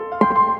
you